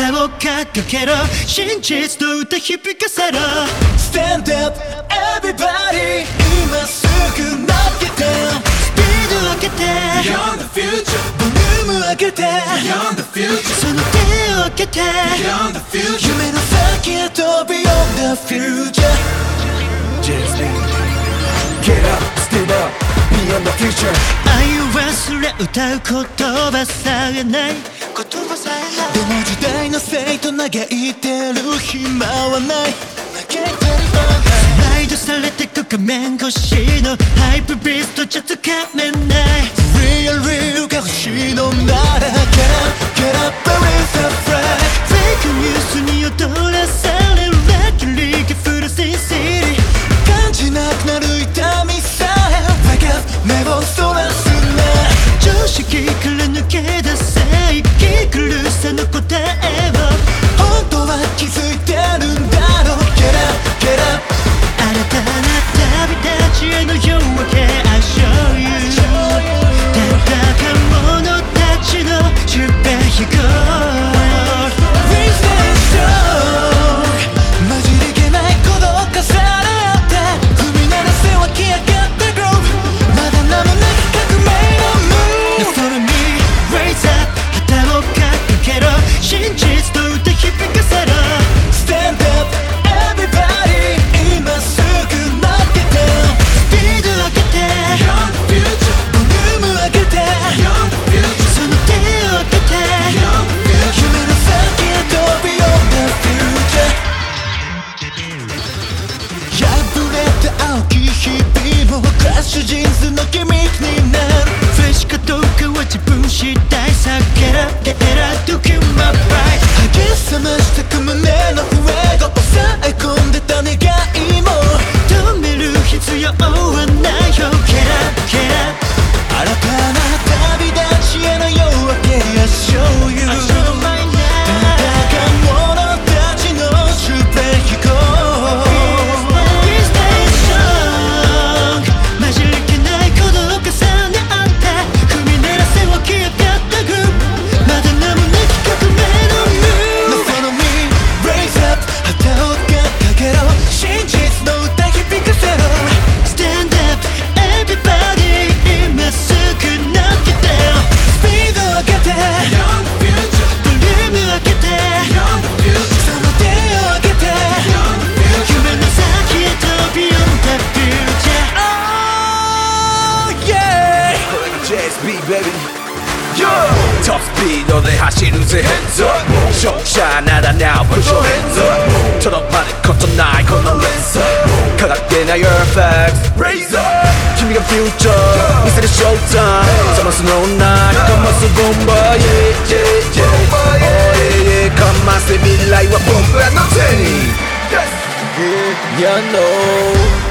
Raise up 旗を掲げろ真実の歌響かせろ Stand up everybody 今すぐ knock it down スピード上げて Beyond the future ボリューム上げて Beyond the future その手を開けて Beyond the future 夢の先へと Beyond the future JSB Get up, stand up, beyond the future 歌う言葉さえない。言葉さえないでも時代のせいと嘆いてる暇はない。嘆いてるライドされてく仮面越しのハイプビーストじゃつかめない。Real real 青き日々もクラッシュジーンズのギミックになる。フェイスかどうかは自分次第。さけられらとき HSB baby. Yo! Top speed 너네 하시는지 hands up. 쇼샤나다 now put your hands up. 천억만의 커튼 나의 건너 Cut up 나 your facts. Raise up. 준비가 future. 이사리 showtime. 서머스 no night. Come on so bomba yeah yeah yeah. Oh yeah. Yeah come on say me like what bomba no tenny yes. Yeah you know.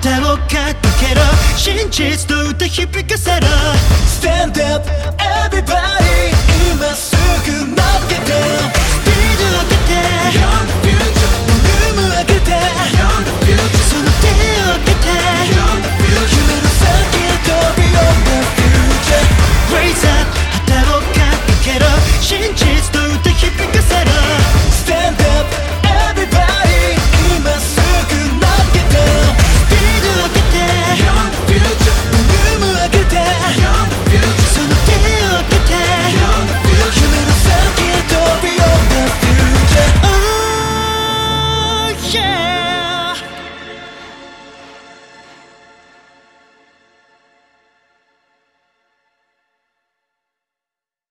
たろかっけろ。真実と歌響かせろ。Stand up everybody 今すぐ負けて。